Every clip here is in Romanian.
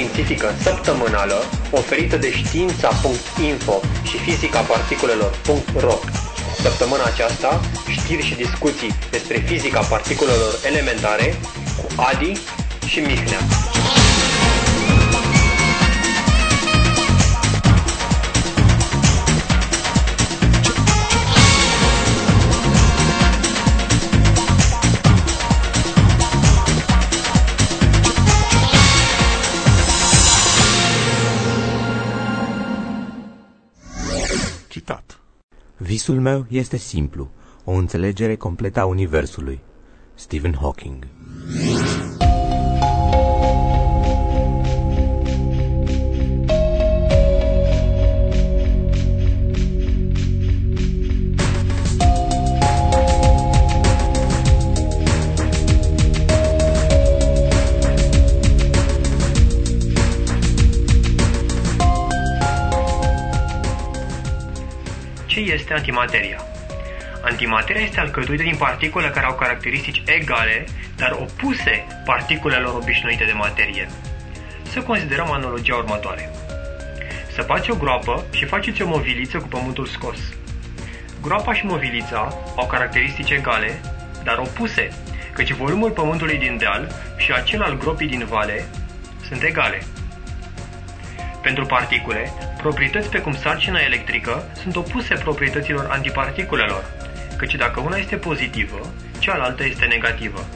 științifică săptămânală oferită de știința.info și fizica particulelor.ro. Săptămâna aceasta, știri și discuții despre fizica particulelor elementare cu Adi și Mihnea. Visul meu este simplu, o înțelegere completă a Universului. Stephen Hawking antimateria? Antimateria este alcătuită din particule care au caracteristici egale, dar opuse particulelor obișnuite de materie. Să considerăm analogia următoare. Săpați o groapă și faceți o moviliță cu pământul scos. Groapa și movilița au caracteristici egale, dar opuse, căci volumul pământului din deal și acel al gropii din vale sunt egale. Pentru particule, proprietăți precum sarcina electrică sunt opuse proprietăților antiparticulelor, căci dacă una este pozitivă, cealaltă este negativă.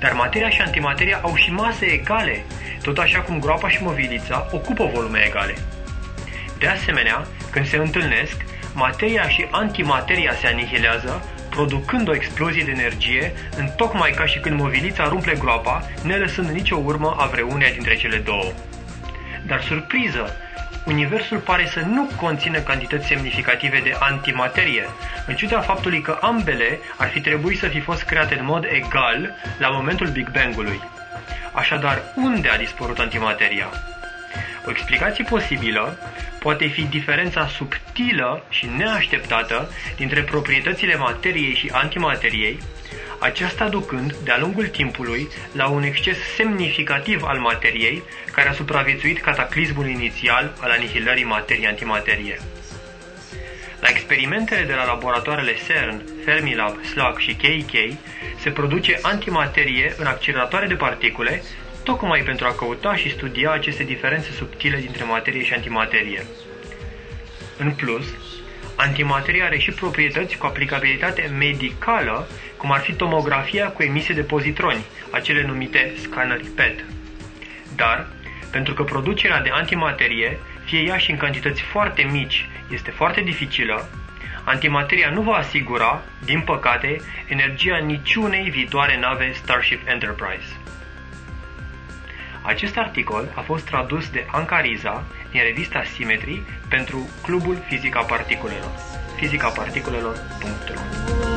Dar materia și antimateria au și mase egale, tot așa cum groapa și movilița ocupă volume egale. De asemenea, când se întâlnesc, materia și antimateria se anihilează, producând o explozie de energie, în tocmai ca și când movilița rumple groapa, ne lăsând nicio urmă a vreuneia dintre cele două. Dar surpriză! Universul pare să nu conțină cantități semnificative de antimaterie, în ciuda faptului că ambele ar fi trebuit să fi fost create în mod egal la momentul Big Bang-ului. Așadar, unde a dispărut antimateria? O explicație posibilă poate fi diferența subtilă și neașteptată dintre proprietățile materiei și antimateriei, aceasta ducând, de-a lungul timpului, la un exces semnificativ al materiei, care a supraviețuit cataclismul inițial al anihilării materie-antimaterie. La experimentele de la laboratoarele CERN, Fermilab, SLAC și KK se produce antimaterie în acceleratoare de particule, tocmai pentru a căuta și studia aceste diferențe subtile dintre materie și antimaterie. În plus, Antimateria are și proprietăți cu aplicabilitate medicală, cum ar fi tomografia cu emisie de pozitroni, acele numite scanări PET. Dar, pentru că producerea de antimaterie, fie ea și în cantități foarte mici, este foarte dificilă, antimateria nu va asigura, din păcate, energia niciunei viitoare nave Starship Enterprise. Acest articol a fost tradus de Anca Riza din revista Symmetry pentru Clubul Fizica Particulelor. fizicaparticulelor.ro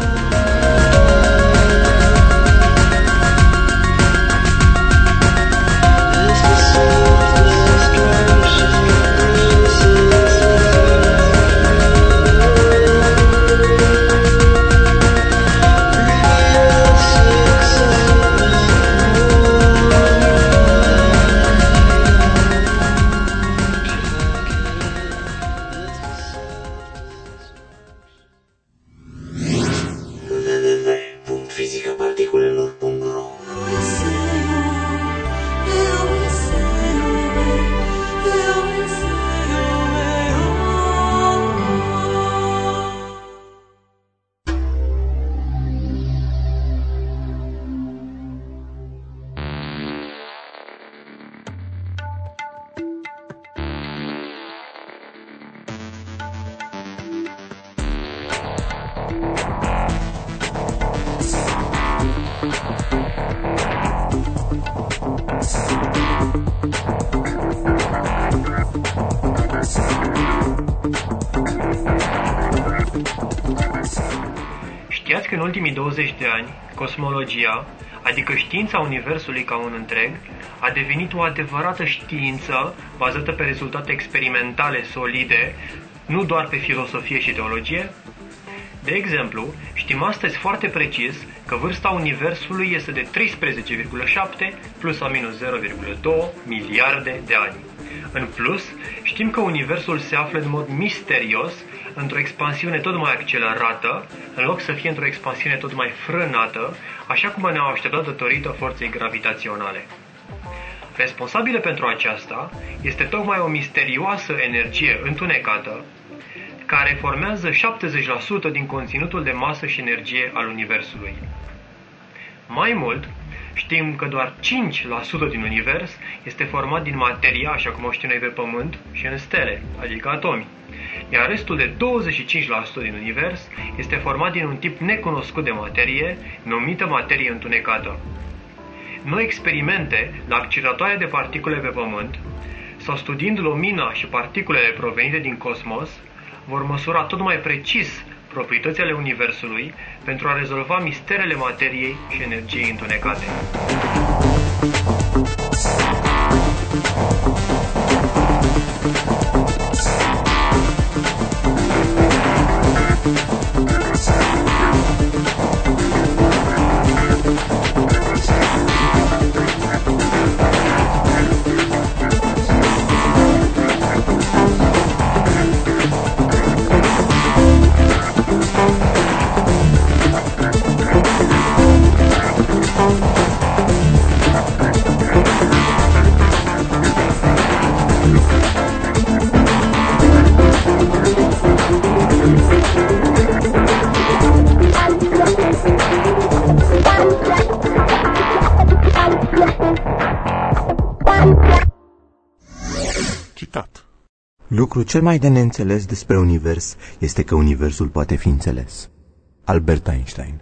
în ultimii 20 de ani, cosmologia, adică știința Universului ca un întreg, a devenit o adevărată știință bazată pe rezultate experimentale solide, nu doar pe filosofie și teologie? De exemplu, știm astăzi foarte precis că vârsta Universului este de 13,7 plus sau minus 0,2 miliarde de ani. În plus, știm că Universul se află în mod misterios într-o expansiune tot mai accelerată, în loc să fie într-o expansiune tot mai frânată, așa cum ne-au așteptat datorită forței gravitaționale. Responsabilă pentru aceasta este tocmai o misterioasă energie întunecată, care formează 70% din conținutul de masă și energie al Universului. Mai mult, știm că doar 5% din Univers este format din materie, așa cum o știm noi pe Pământ, și în stele, adică atomi, iar restul de 25% din Univers este format din un tip necunoscut de materie, numită materie întunecată. Noi experimente la acceleratoare de particule pe Pământ, sau studiind lumina și particulele provenite din cosmos, vor măsura tot mai precis proprietățile Universului pentru a rezolva misterele materiei și energiei întunecate. Lucrul cel mai de neînțeles despre univers este că universul poate fi înțeles. Albert Einstein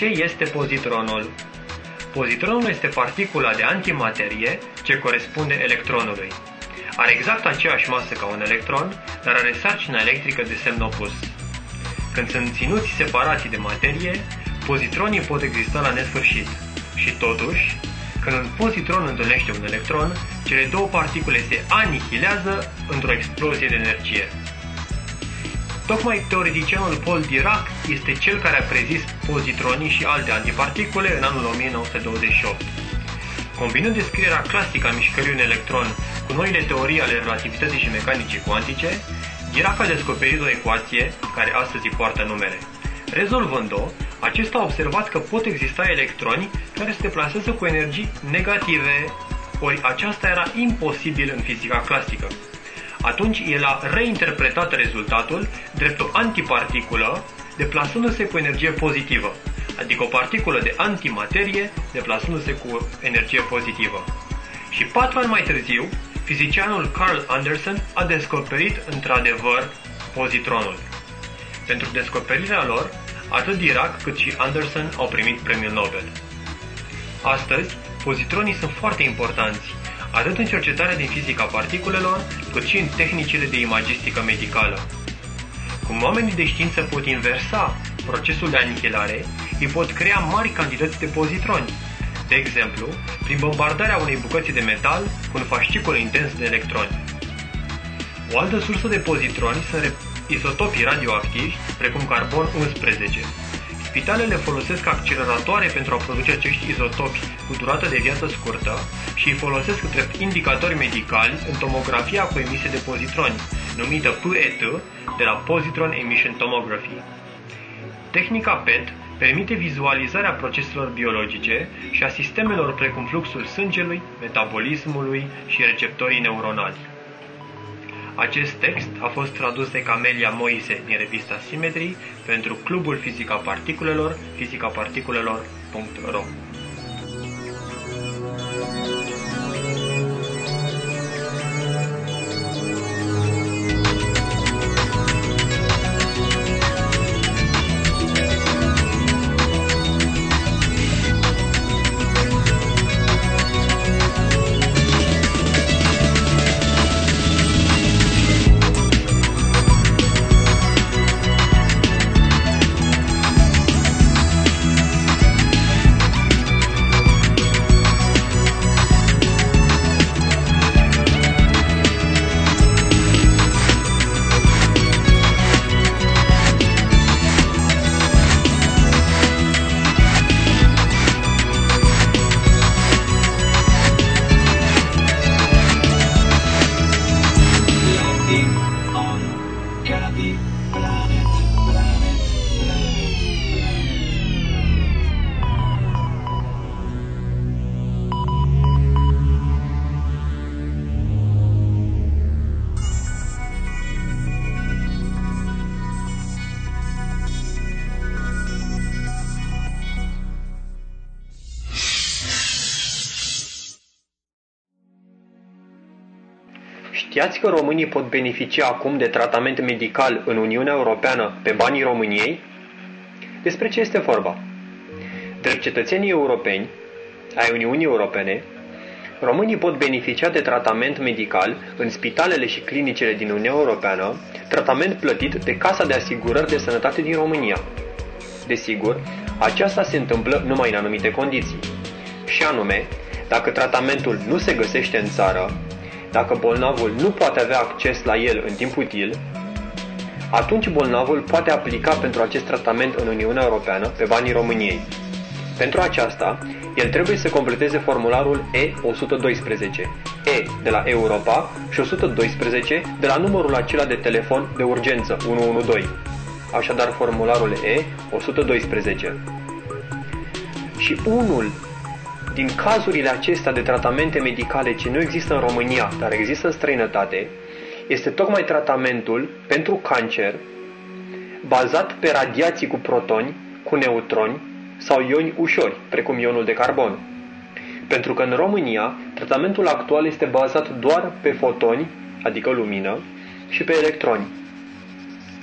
Ce este pozitronul? Pozitronul este particula de antimaterie ce corespunde electronului. Are exact aceeași masă ca un electron, dar are sarcina electrică de semn opus. Când sunt ținuți separații de materie, pozitronii pot exista la nesfârșit. Și totuși, când un pozitron întâlnește un electron, cele două particule se anihilează într-o explozie de energie. Tocmai teoreticianul Paul Dirac este cel care a prezis pozitronii și alte antiparticule în anul 1928. Combinând descrierea clasică a mișcării unui electron cu noile teorii ale relativității și mecanicii cuantice, Dirac a descoperit o ecuație care astăzi îi poartă numele. Rezolvând-o, acesta a observat că pot exista electroni care se deplasează cu energii negative, ori aceasta era imposibil în fizica clasică. Atunci el a reinterpretat rezultatul drept o antiparticulă deplasându-se cu energie pozitivă, adică o particulă de antimaterie deplasându-se cu energie pozitivă. Și patru ani mai târziu, fizicianul Carl Anderson a descoperit într-adevăr pozitronul. Pentru descoperirea lor, atât Dirac cât și Anderson au primit premiul Nobel. Astăzi, pozitronii sunt foarte importanți atât în cercetarea din fizica particulelor, cât și în tehnicile de imagistică medicală. Cum oamenii de știință pot inversa procesul de anihilare, îi pot crea mari cantități de pozitroni. De exemplu, prin bombardarea unei bucăți de metal cu un fascicul intens de electroni. O altă sursă de pozitroni sunt isotopii radioactivi, precum carbon 11, Spitalele folosesc acceleratoare pentru a produce acești izotopi cu durată de viață scurtă și îi folosesc drept indicatori medicali în tomografia cu emisie de pozitroni, numită PET, de la Positron Emission Tomography. Tehnica PET permite vizualizarea proceselor biologice și a sistemelor precum fluxul sângelui, metabolismului și receptorii neuronali. Acest text a fost tradus de Camelia Moise din revista Symmetry pentru Clubul Fizica Particulelor, fizicaparticulelor.ro Știați că românii pot beneficia acum de tratament medical în Uniunea Europeană pe banii României? Despre ce este vorba? Drept cetățenii europeni ai Uniunii Europene, românii pot beneficia de tratament medical în spitalele și clinicile din Uniunea Europeană, tratament plătit de Casa de Asigurări de Sănătate din România. Desigur, aceasta se întâmplă numai în anumite condiții. Și anume, dacă tratamentul nu se găsește în țară, dacă bolnavul nu poate avea acces la el în timp util, atunci bolnavul poate aplica pentru acest tratament în Uniunea Europeană pe banii României. Pentru aceasta, el trebuie să completeze formularul E112, E de la Europa și 112 de la numărul acela de telefon de urgență 112. Așadar, formularul E112. Și unul din cazurile acestea de tratamente medicale ce nu există în România, dar există în străinătate, este tocmai tratamentul pentru cancer bazat pe radiații cu protoni, cu neutroni sau ioni ușori, precum ionul de carbon. Pentru că în România, tratamentul actual este bazat doar pe fotoni, adică lumină, și pe electroni.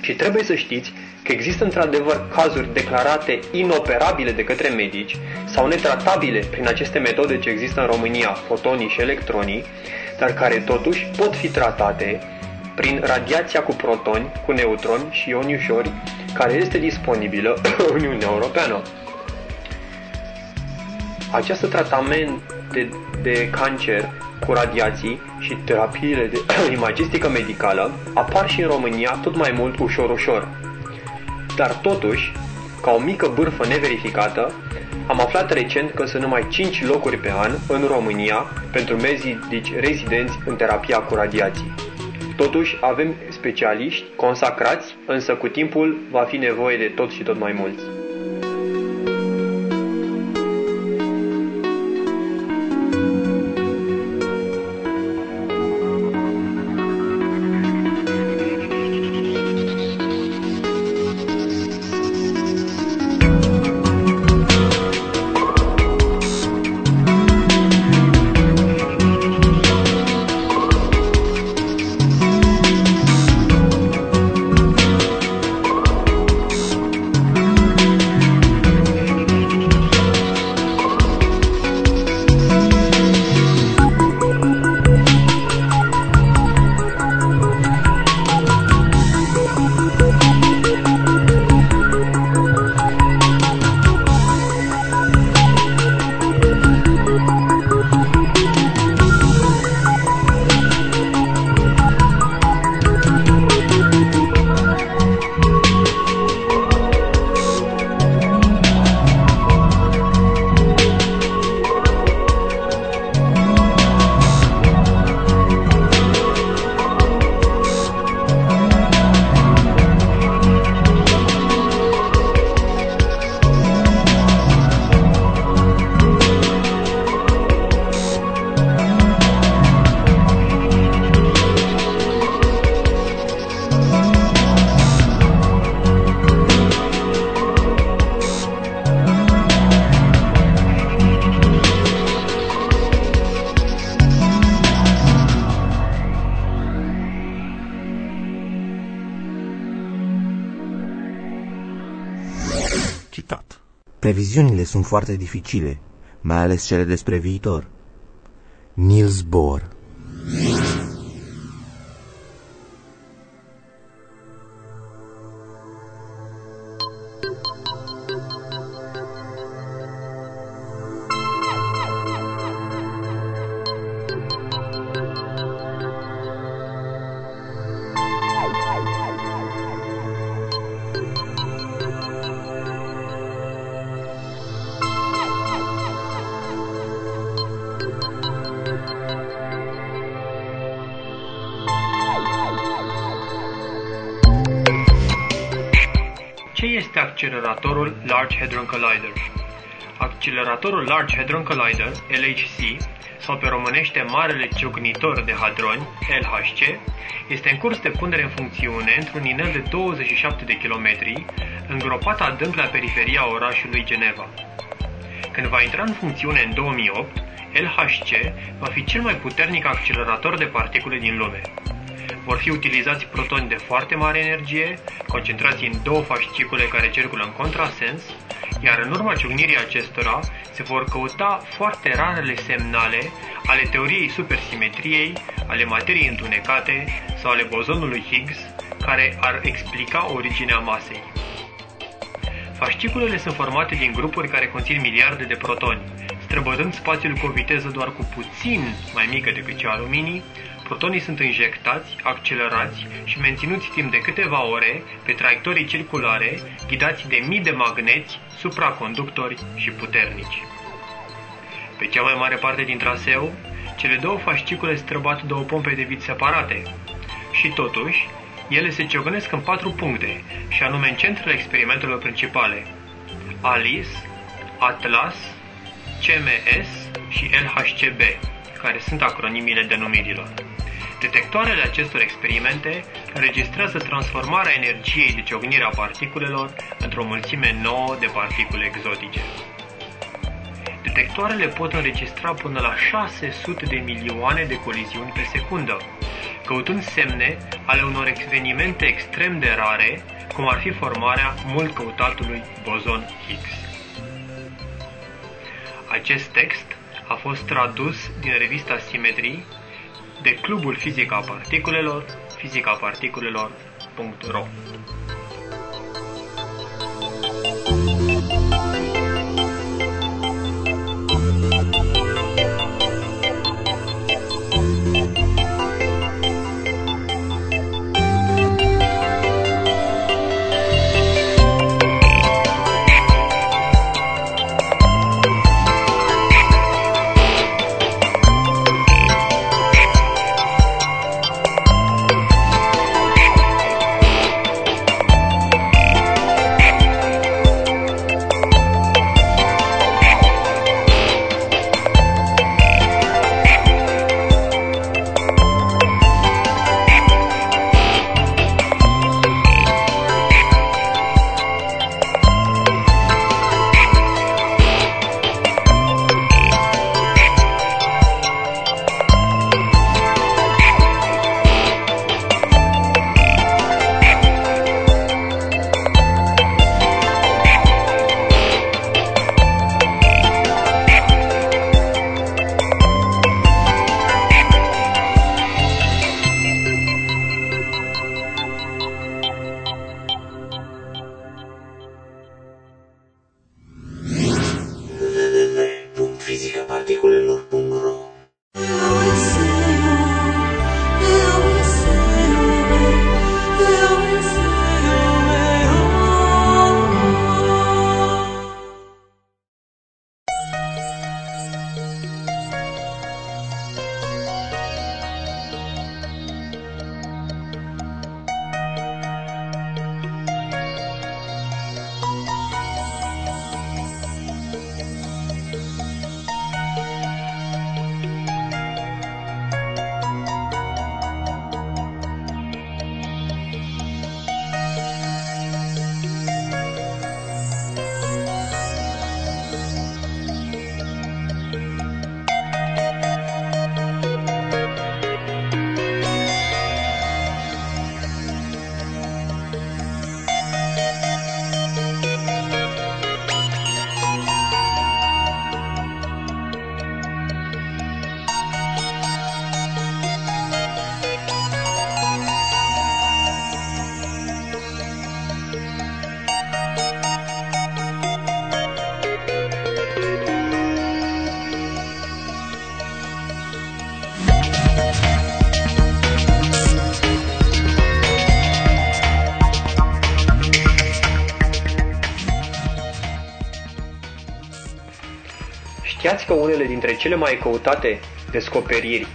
Și trebuie să știți că există într-adevăr cazuri declarate inoperabile de către medici sau netratabile prin aceste metode ce există în România, fotonii și electronii, dar care totuși pot fi tratate prin radiația cu protoni, cu neutroni și ioni ușori, care este disponibilă în Uniunea Europeană. Acest tratament de, de cancer cu radiații și terapiile de imagistică medicală apar și în România tot mai mult ușor-ușor. Dar totuși, ca o mică bârfă neverificată, am aflat recent că sunt numai 5 locuri pe an în România pentru medici rezidenți în terapia cu radiații. Totuși, avem specialiști consacrați, însă cu timpul va fi nevoie de tot și tot mai mulți. Previziunile sunt foarte dificile, mai ales cele despre viitor. Niels Bohr este acceleratorul Large Hadron Collider? Acceleratorul Large Hadron Collider, LHC, sau pe românește Marele Ciocnitor de Hadroni, LHC, este în curs de punere în funcțiune într-un inel de 27 de kilometri, îngropat adânc la periferia orașului Geneva. Când va intra în funcțiune în 2008, LHC va fi cel mai puternic accelerator de particule din lume. Vor fi utilizați protoni de foarte mare energie, concentrați în două fascicule care circulă în contrasens, iar în urma ciugnirii acestora se vor căuta foarte rarele semnale ale teoriei supersimetriei, ale materiei întunecate sau ale bozonului Higgs, care ar explica originea masei. Fasciculele sunt formate din grupuri care conțin miliarde de protoni. Străbătând spațiul cu o viteză doar cu puțin mai mică decât cea a luminii, protonii sunt injectați, accelerați și menținuți timp de câteva ore pe traiectorii circulare, ghidați de mii de magneți, supraconductori și puternici. Pe cea mai mare parte din traseu, cele două fascicule străbat două pompe de vid separate. Și totuși, ele se ciocnesc în patru puncte, și anume în centrele experimentelor principale. ALICE, ATLAS, CMS și LHCb, care sunt acronimile denumirilor. Detectoarele acestor experimente înregistrează transformarea energiei de ciocnire a particulelor într-o mulțime nouă de particule exotice. Detectoarele pot înregistra până la 600 de milioane de coliziuni pe secundă, căutând semne ale unor evenimente extrem de rare, cum ar fi formarea mult căutatului bozon Higgs. Acest text a fost tradus din revista Simetrii de Clubul Fizica Particulelor, fizicaparticulelor.ro Știați că unele dintre cele mai căutate descoperiri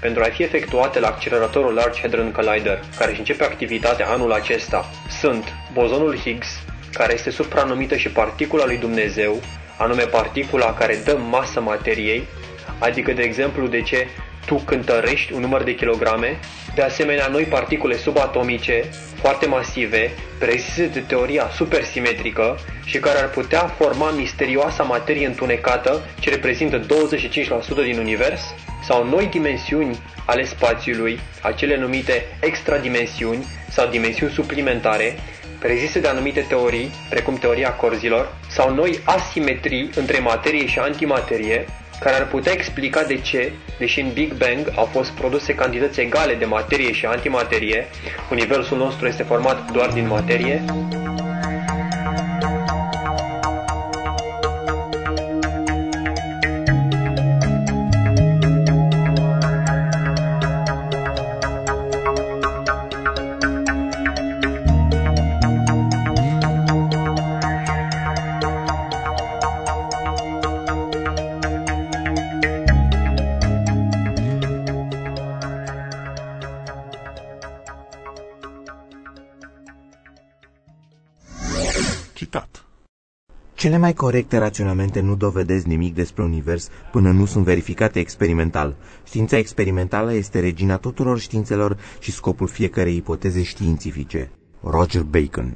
pentru a fi efectuate la acceleratorul Large Hadron Collider, care își începe activitatea anul acesta, sunt bozonul Higgs, care este supranumită și particula lui Dumnezeu, anume particula care dă masă materiei, adică, de exemplu, de ce tu cântărești un număr de kilograme, de asemenea noi particule subatomice, foarte masive, prezise de teoria supersimetrică și care ar putea forma misterioasa materie întunecată ce reprezintă 25% din univers, sau noi dimensiuni ale spațiului, acele numite extradimensiuni sau dimensiuni suplimentare, prezise de anumite teorii, precum teoria corzilor, sau noi asimetrii între materie și antimaterie, care ar putea explica de ce, deși în Big Bang au fost produse cantități egale de materie și antimaterie, universul nostru este format doar din materie, Cele mai corecte raționamente nu dovedesc nimic despre univers până nu sunt verificate experimental. Știința experimentală este regina tuturor științelor și scopul fiecarei ipoteze științifice. Roger Bacon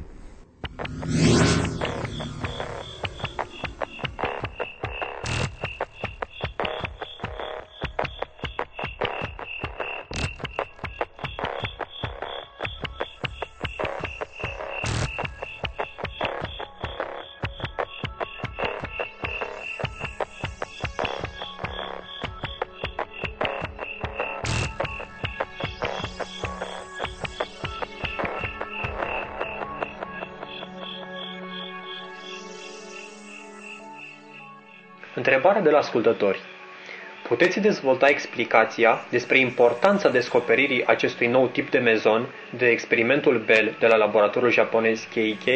Întrebare de la ascultători. Puteți dezvolta explicația despre importanța descoperirii acestui nou tip de mezon de experimentul Bell de la laboratorul japonez KK?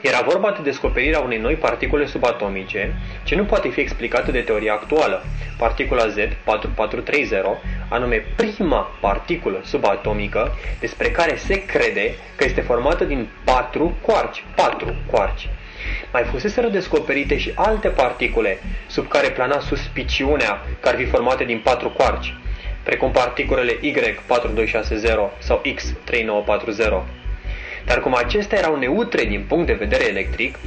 Era vorba de descoperirea unei noi particule subatomice, ce nu poate fi explicată de teoria actuală, particula Z4430, anume prima particulă subatomică despre care se crede că este formată din patru quarci, patru quarci. Mai fuseseră descoperite și alte particule sub care plana suspiciunea că ar fi formate din patru quarci, precum particulele Y4260 sau X3940. Dar cum acestea erau neutre din punct de vedere electric,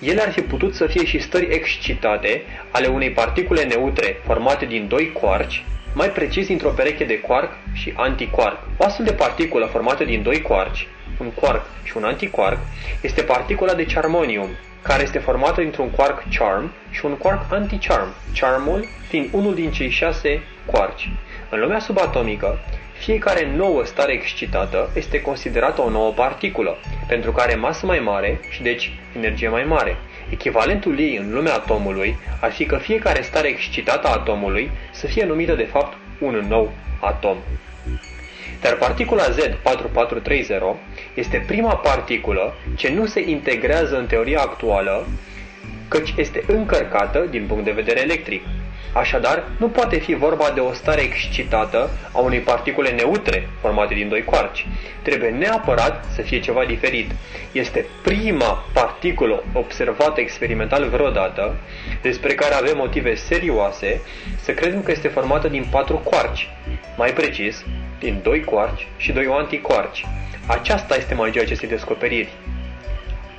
ele ar fi putut să fie și stări excitate ale unei particule neutre formate din doi quarci, mai precis dintr-o pereche de quark și antiquark. O astfel de particulă formată din doi quarci, un quark și un antiquark, este particula de charmonium, care este formată dintr-un quark charm și un quark anti-charm, charmul fiind unul din cei șase quarci. În lumea subatomică, fiecare nouă stare excitată este considerată o nouă particulă, pentru care masă mai mare și deci energie mai mare. Echivalentul ei în lumea atomului ar fi că fiecare stare excitată a atomului să fie numită de fapt un nou atom. Dar particula Z4430 este prima particulă ce nu se integrează în teoria actuală, căci este încărcată din punct de vedere electric. Așadar, nu poate fi vorba de o stare excitată a unei particule neutre formate din doi quarci. Trebuie neapărat să fie ceva diferit. Este prima particulă observată experimental vreodată, despre care avem motive serioase să credem că este formată din patru quarci. Mai precis, din doi quarci și doi antiquarci. Aceasta este magia acestei descoperiri.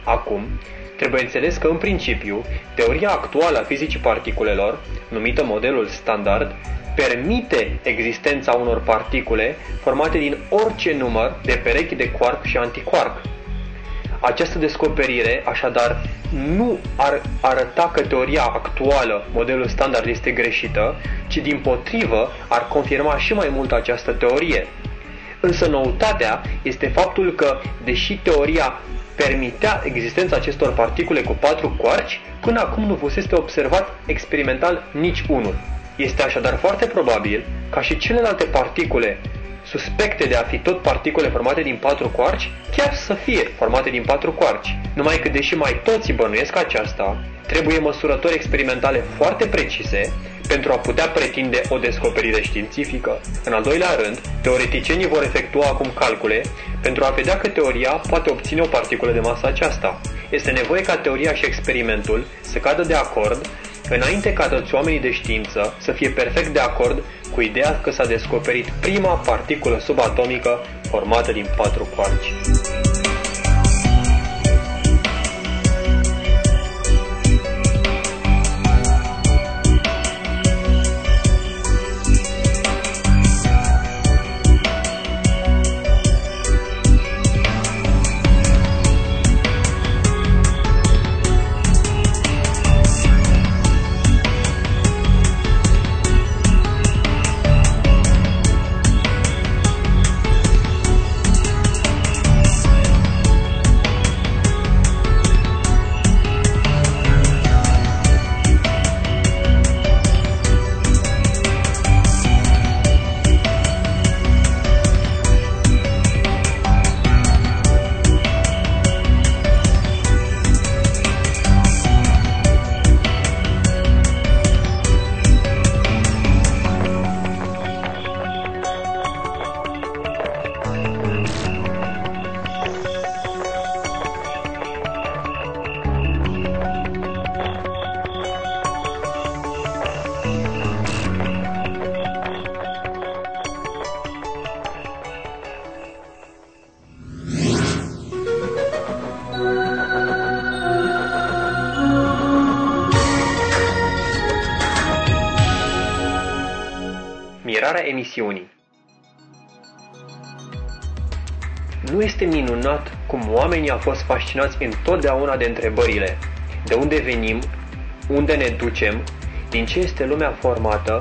Acum, trebuie înțeles că, în principiu, teoria actuală a fizicii particulelor, numită modelul standard, permite existența unor particule formate din orice număr de perechi de quark și antiquark. Această descoperire, așadar, nu ar arăta că teoria actuală, modelul standard, este greșită, ci din potrivă ar confirma și mai mult această teorie. Însă noutatea este faptul că, deși teoria permitea existența acestor particule cu patru quarci, până acum nu fusese observat experimental nici unul. Este așadar foarte probabil ca și celelalte particule suspecte de a fi tot particule formate din patru quarci, chiar să fie formate din patru quarci. Numai că deși mai toți bănuiesc aceasta, trebuie măsurători experimentale foarte precise pentru a putea pretinde o descoperire științifică. În al doilea rând, teoreticienii vor efectua acum calcule pentru a vedea că teoria poate obține o particulă de masă aceasta. Este nevoie ca teoria și experimentul să cadă de acord înainte ca toți oamenii de știință să fie perfect de acord cu ideea că s-a descoperit prima particulă subatomică formată din patru quarci. Mirarea emisiunii Nu este minunat cum oamenii au fost fascinați întotdeauna de întrebările de unde venim, unde ne ducem, din ce este lumea formată?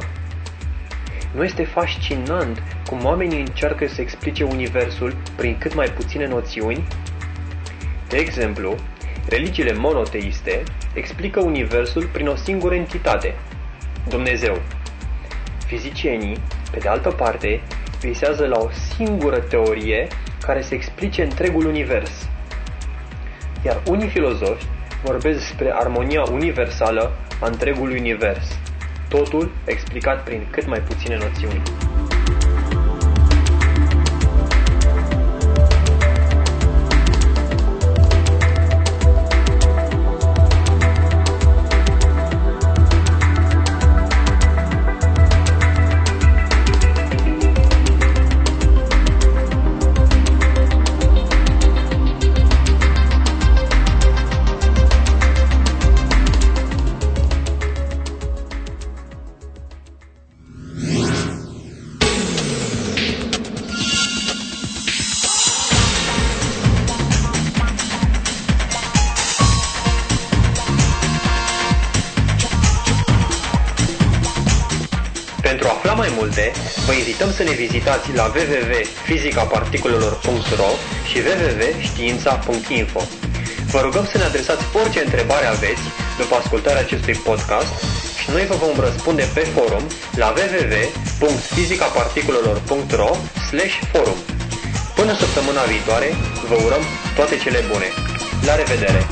Nu este fascinant cum oamenii încearcă să explice universul prin cât mai puține noțiuni? De exemplu, religiile monoteiste explică universul prin o singură entitate, Dumnezeu. Fizicienii, pe de altă parte, visează la o singură teorie care să explice întregul univers. Iar unii filozofi vorbesc despre armonia universală a întregului univers, totul explicat prin cât mai puține noțiuni. Afla mai multe, vă invităm să ne vizitați la www.fizicaparticulelor.ro și www.știința.info. Vă rugăm să ne adresați orice întrebare aveți după ascultarea acestui podcast și noi vă vom răspunde pe forum la www.fizicaparticulelor.ro forum. Până săptămâna viitoare, vă urăm toate cele bune! La revedere!